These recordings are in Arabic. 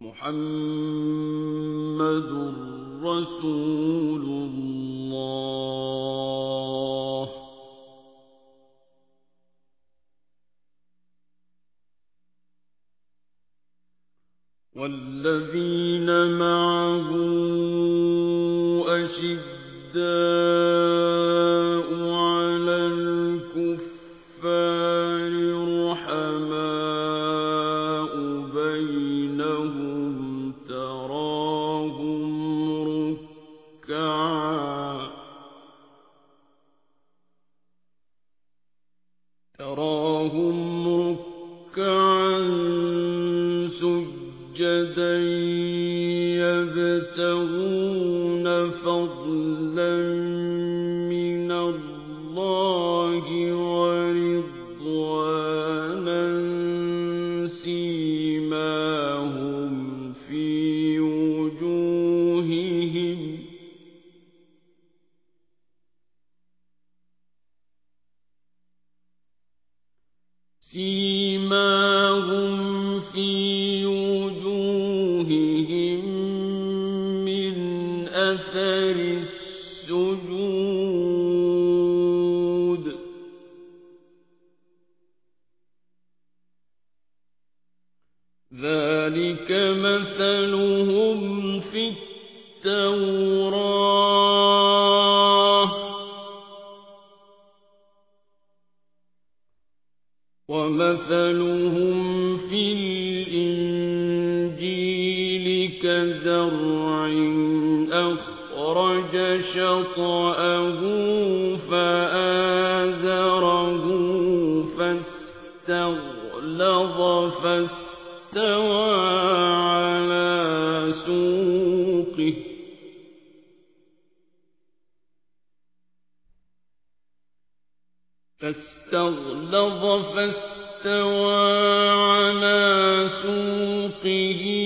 محمد رسول الله. والذين معه أشداء سجدا يبتغون فضلا من الله ورضوانا سيماهم في وجوههم. سيماهم أثر السجود. ذلك مثلهم في التوراة. ومثلهم في الإنجيل كزرع أخرج شطأه فآزره فاستغلظ فاستوى على سوقه. فاستغلظ فاستوى على سوقه.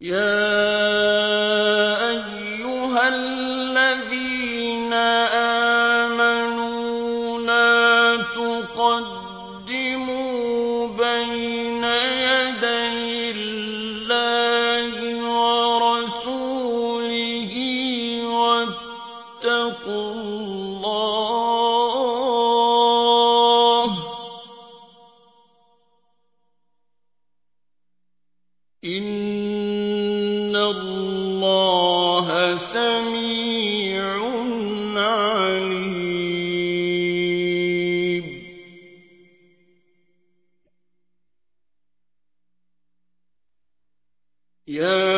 يا أيها الذين آمنوا لا تقدموا بين يدي الله ورسوله واتقوا الله الله سميع عليم. يا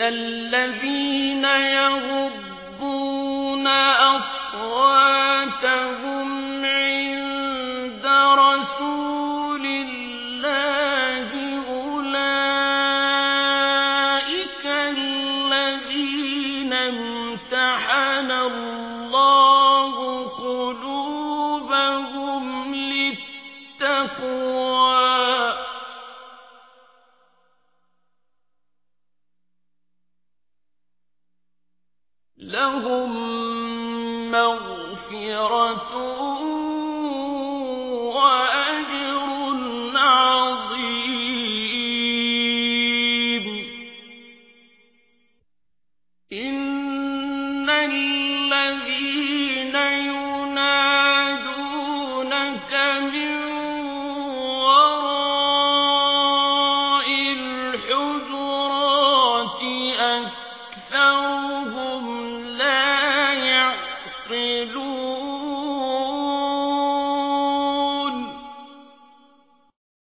إِنَّ الَّذِينَ يَغُضُّونَ أَصْوَاتَهُمْ عِندَ رَسُولِ اللَّهِ أُولَئِكَ الَّذِينَ امْتَحَنَ اللَّهُ